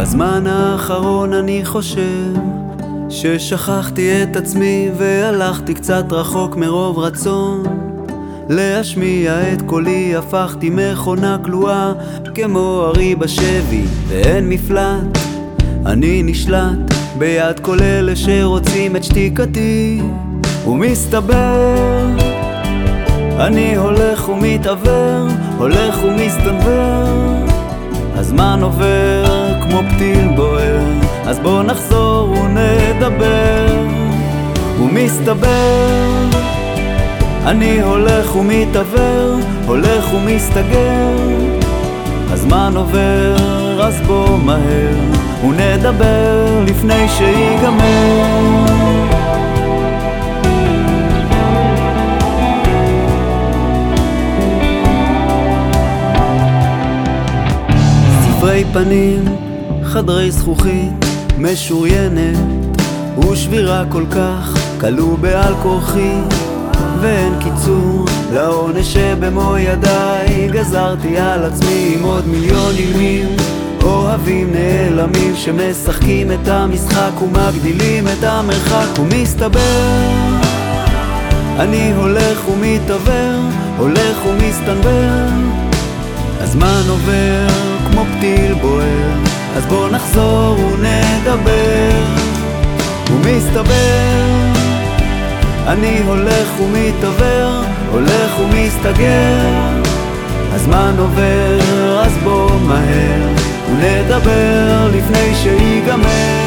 בזמן האחרון אני חושב ששכחתי את עצמי והלכתי קצת רחוק מרוב רצון. להשמיע את קולי הפכתי מכונה כלואה כמו ארי בשבי ואין מפלט. אני נשלט ביד כל אלה שרוצים את שתיקתי ומסתבר אני הולך ומתעוור, הולך ומסתנוור. הזמן עובר כמו פתיל בוער. אז בוא נחזור ונדבר. ומסתבר אני הולך ומתעוור, הולך ומסתגר. הזמן עובר אז בוא מהר ונדבר לפני שיגמר. ספרי פנים, חדרי זכוכית, משוריינת ושבירה כל כך, כלוא בעל כורחי. ואין קיצור לעונש שבמו ידיי גזרתי על עצמי עם עוד מיליון אילמים אוהבים נעלמים שמשחקים את המשחק ומגדילים את המרחק ומסתבר אני הולך ומתעוור, הולך ומסתנוור. הזמן עובר כמו פתיל בוער. אז בוא נחזור ונדבר. ומסתבר אני הולך ומתעוור, הולך ומסתגר. הזמן עובר אז בוא מהר ונדבר לפני שיגמר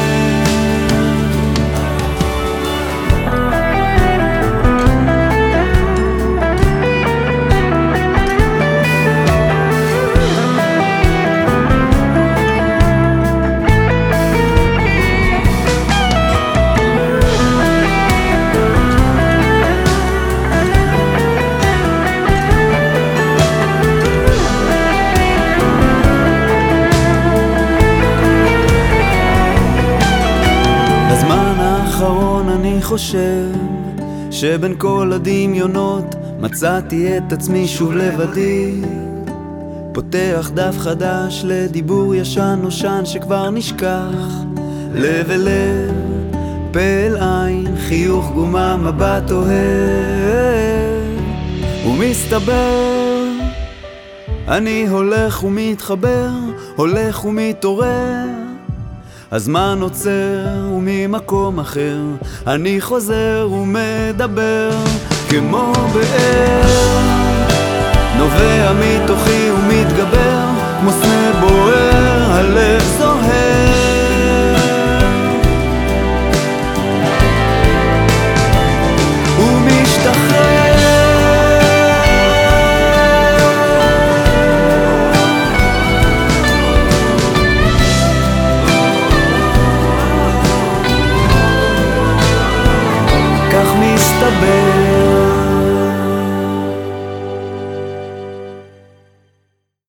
אני חושב שבין כל הדמיונות מצאתי את עצמי שוב לבדי. פותח דף חדש לדיבור ישן נושן שכבר נשכח. לב אל לב, פה אל עין, חיוך גומה, מבט אוהב. ומסתבר אני הולך ומתחבר, הולך ומתעורר הזמן עוצר וממקום אחר. אני חוזר ומדבר כמו באר. נובע מתוכי ומתגבר כמו סנה בוער הלב saber.